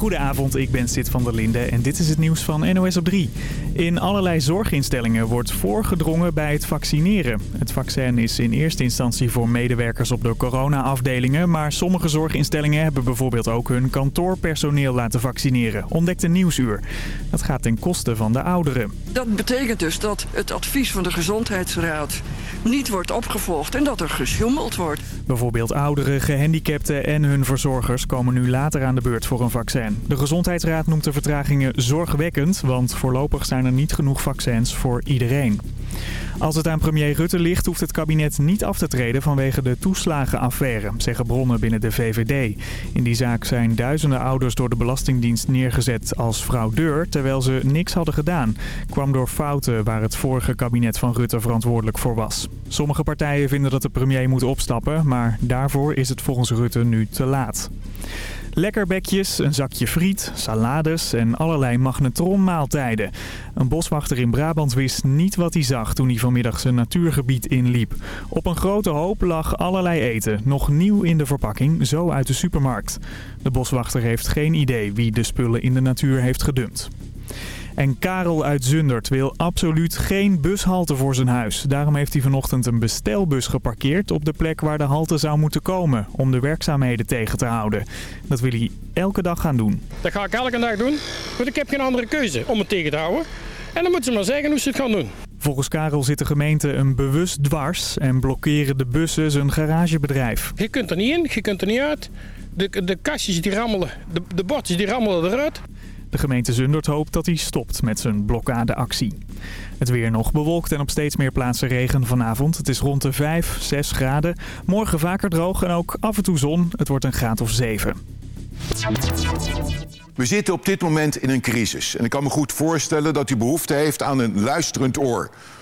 Goedenavond, ik ben Sid van der Linde en dit is het nieuws van NOS op 3. In allerlei zorginstellingen wordt voorgedrongen bij het vaccineren. Het vaccin is in eerste instantie voor medewerkers op de corona-afdelingen... maar sommige zorginstellingen hebben bijvoorbeeld ook hun kantoorpersoneel laten vaccineren, ontdekt een Nieuwsuur. Dat gaat ten koste van de ouderen. Dat betekent dus dat het advies van de Gezondheidsraad niet wordt opgevolgd en dat er gesjoemeld wordt. Bijvoorbeeld ouderen, gehandicapten en hun verzorgers komen nu later aan de beurt voor een vaccin. De Gezondheidsraad noemt de vertragingen zorgwekkend, want voorlopig zijn er niet genoeg vaccins voor iedereen. Als het aan premier Rutte ligt, hoeft het kabinet niet af te treden vanwege de toeslagenaffaire, zeggen bronnen binnen de VVD. In die zaak zijn duizenden ouders door de Belastingdienst neergezet als fraudeur, terwijl ze niks hadden gedaan. Kwam door fouten waar het vorige kabinet van Rutte verantwoordelijk voor was. Sommige partijen vinden dat de premier moet opstappen, maar daarvoor is het volgens Rutte nu te laat. Lekkerbekjes, een zakje friet, salades en allerlei magnetronmaaltijden. Een boswachter in Brabant wist niet wat hij zag toen hij vanmiddag zijn natuurgebied inliep. Op een grote hoop lag allerlei eten, nog nieuw in de verpakking, zo uit de supermarkt. De boswachter heeft geen idee wie de spullen in de natuur heeft gedumpt. En Karel uit Zundert wil absoluut geen bushalte voor zijn huis. Daarom heeft hij vanochtend een bestelbus geparkeerd op de plek waar de halte zou moeten komen. Om de werkzaamheden tegen te houden. Dat wil hij elke dag gaan doen. Dat ga ik elke dag doen. Want ik heb geen andere keuze om het tegen te houden. En dan moeten ze maar zeggen hoe ze het gaan doen. Volgens Karel zit de gemeente een bewust dwars en blokkeren de bussen zijn garagebedrijf. Je kunt er niet in, je kunt er niet uit. De, de kastjes die rammelen, de, de bordjes die rammelen eruit. De gemeente Zundert hoopt dat hij stopt met zijn blokkadeactie. Het weer nog bewolkt en op steeds meer plaatsen regen vanavond. Het is rond de 5, 6 graden. Morgen vaker droog en ook af en toe zon. Het wordt een graad of 7. We zitten op dit moment in een crisis. En ik kan me goed voorstellen dat u behoefte heeft aan een luisterend oor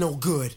no good.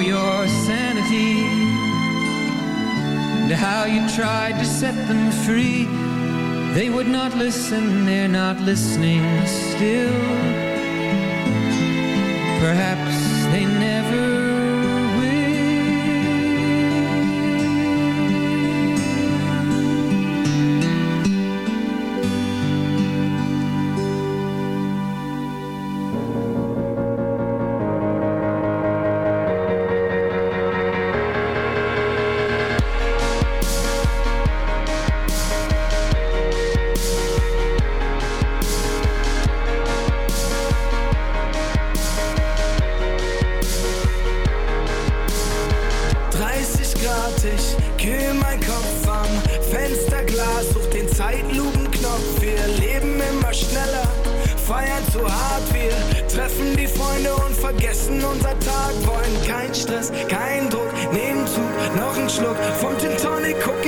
your sanity, and how you tried to set them free. They would not listen, they're not listening still. Perhaps Tag. Wollen kein Stress, kein Druck, nehmen Zug, noch ein Schluck vom Gin Tonic. Guck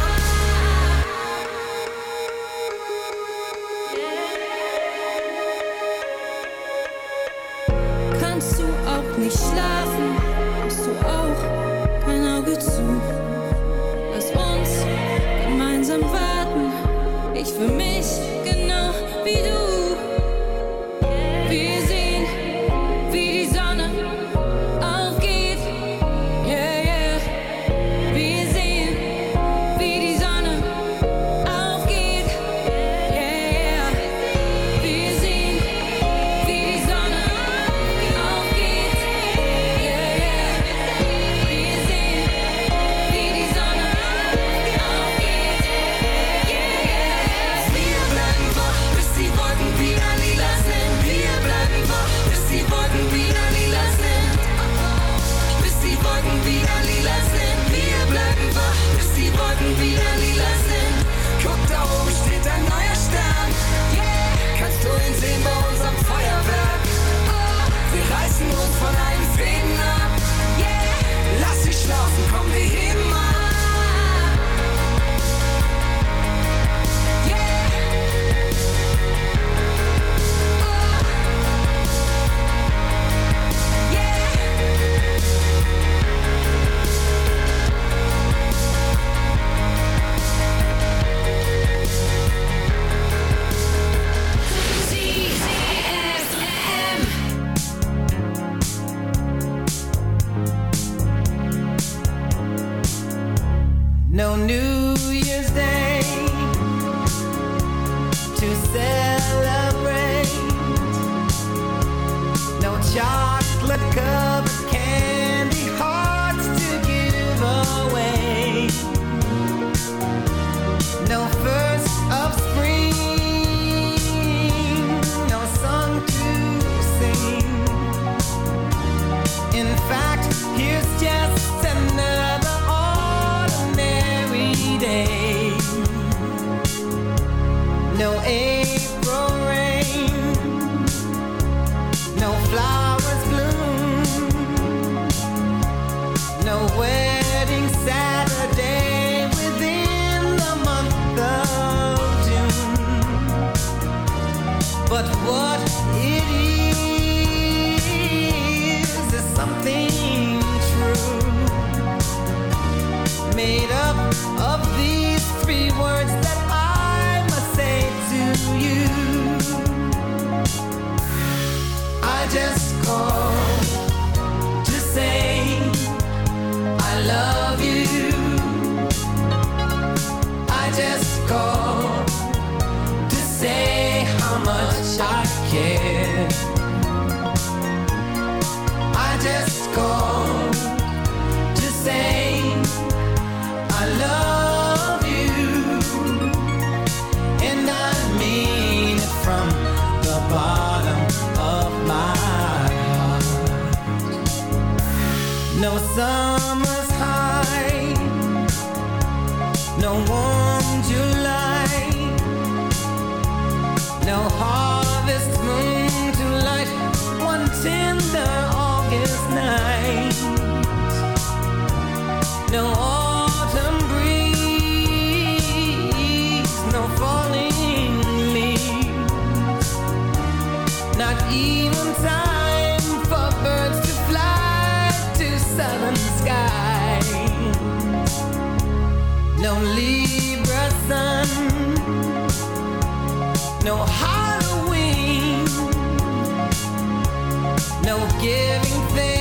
no giving thing.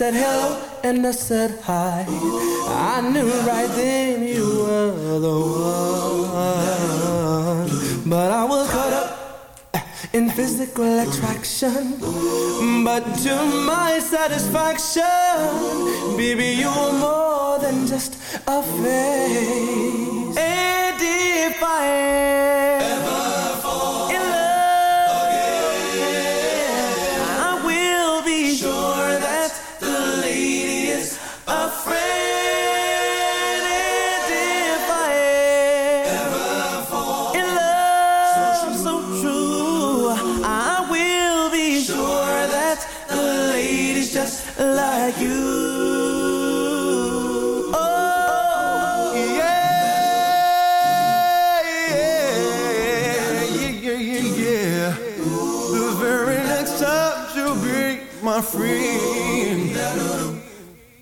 Said hello and I said hi. I knew right then you were the one. But I was caught up eh, in physical attraction. But to my satisfaction, baby, you were more than just a face. And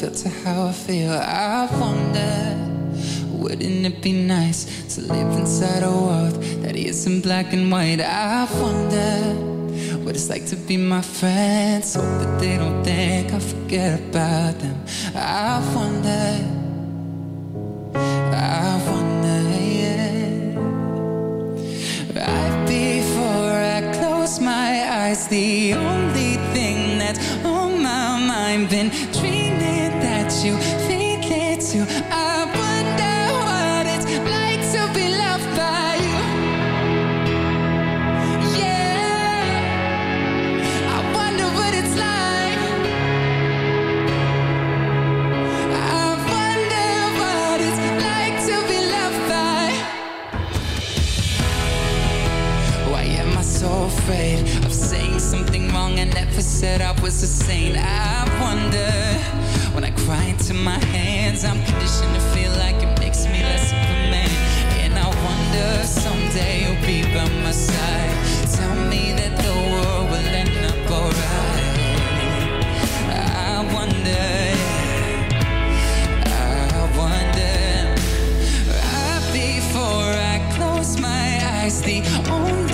Do I how I feel? I wonder, wouldn't it be nice to live inside a world that isn't black and white? I wonder what it's like to be my friends. Hope that they don't think I forget about them. I wonder, I wonder, yeah. Right before I close my eyes, the only said I was a saint. I wonder when I cry into my hands, I'm conditioned to feel like it makes me less of a man. And I wonder someday you'll be by my side. Tell me that the world will end up alright. I wonder. I wonder. Right before I close my eyes, the only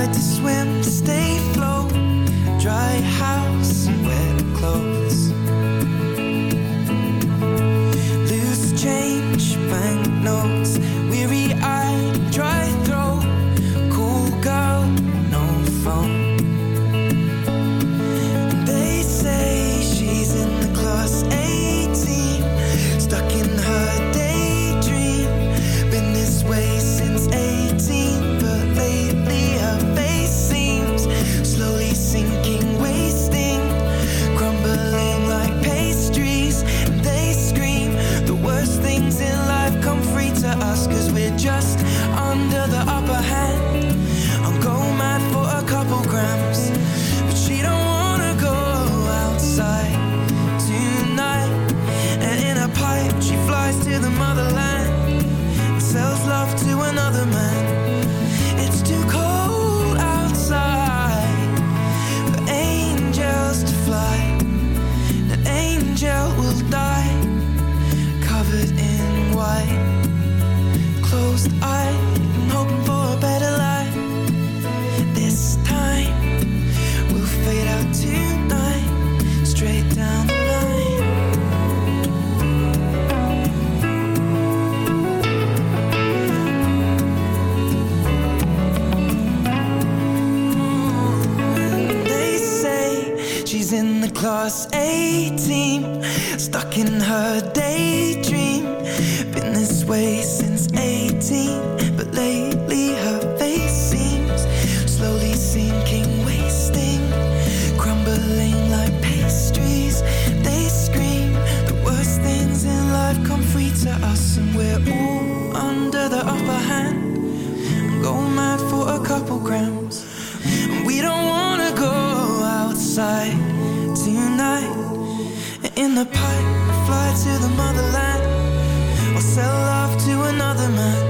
tried to in the pipe, fly to the motherland, or sell love to another man.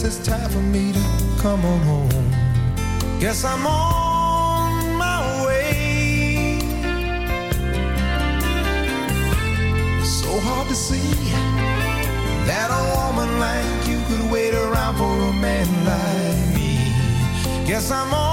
guess it's time for me to come on home. Guess I'm on my way. So hard to see that a woman like you could wait around for a man like me. Guess I'm on.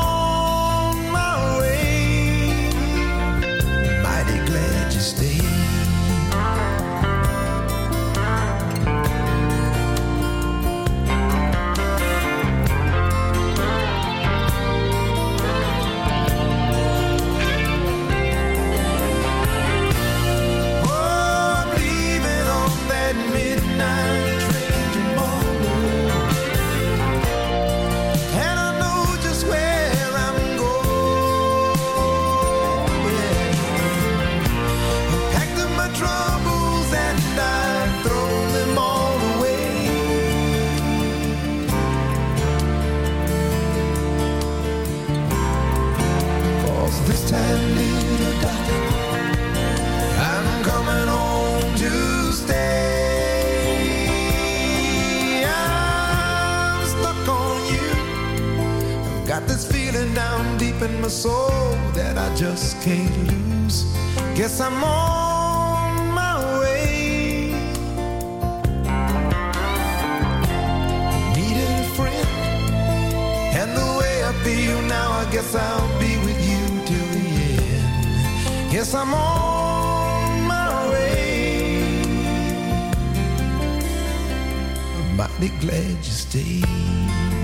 be glad you stayed.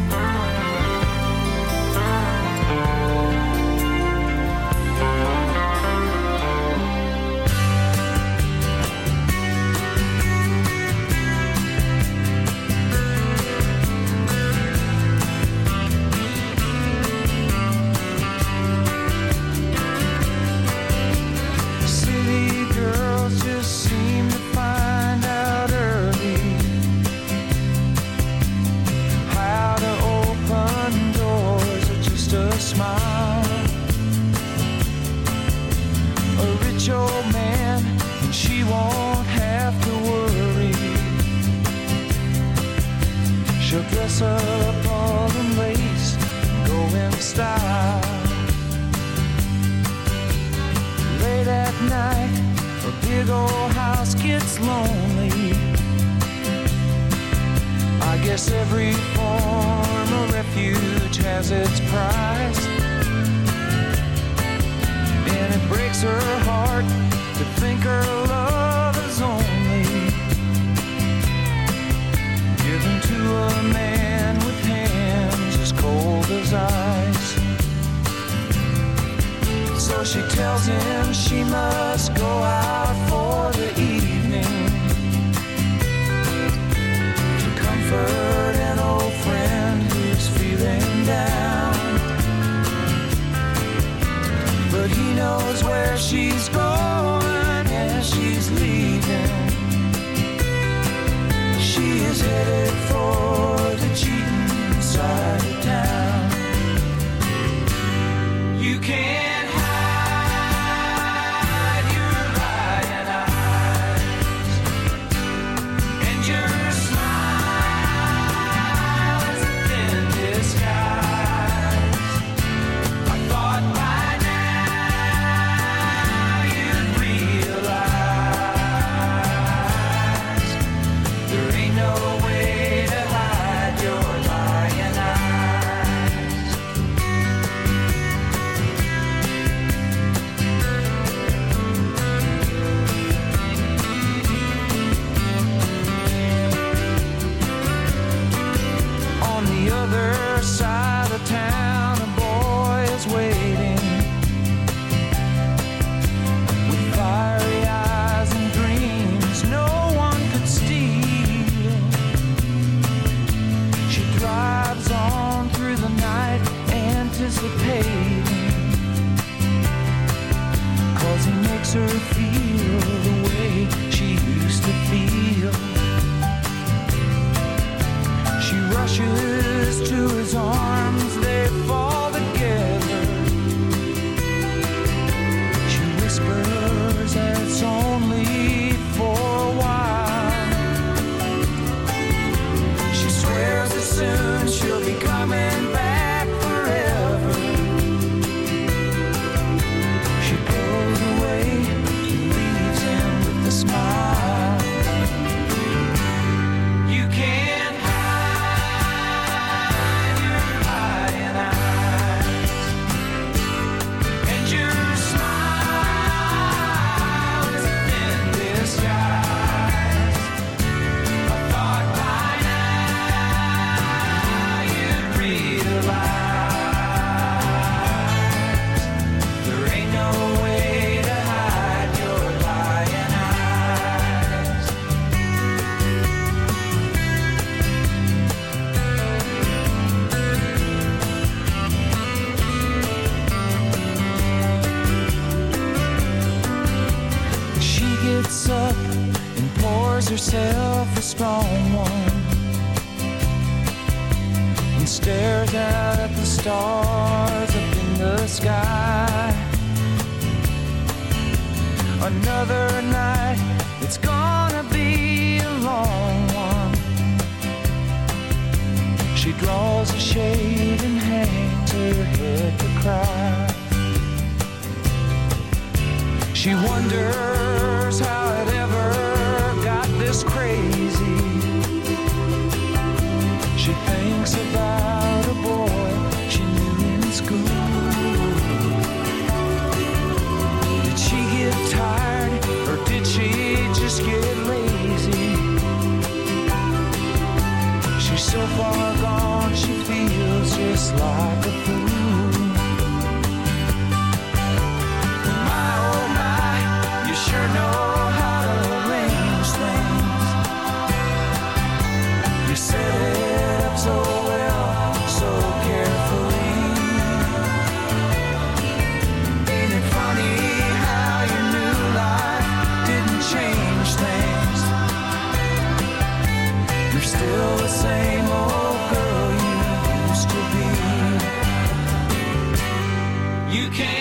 came.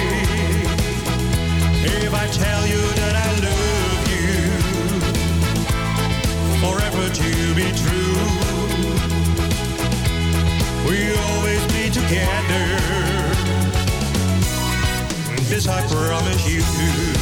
together. This I promise you.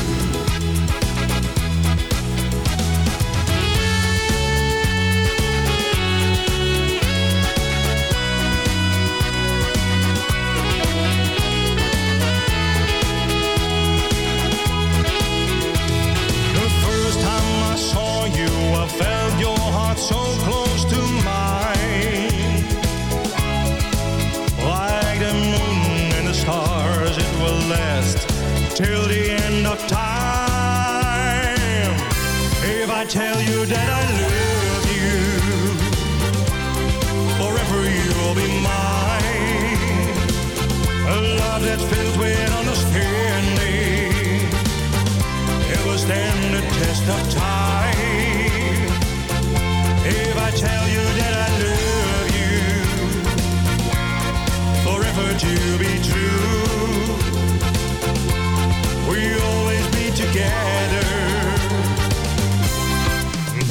tell you that I love you. Forever you will be mine. A love that's filled with understanding. It will stand the test of time.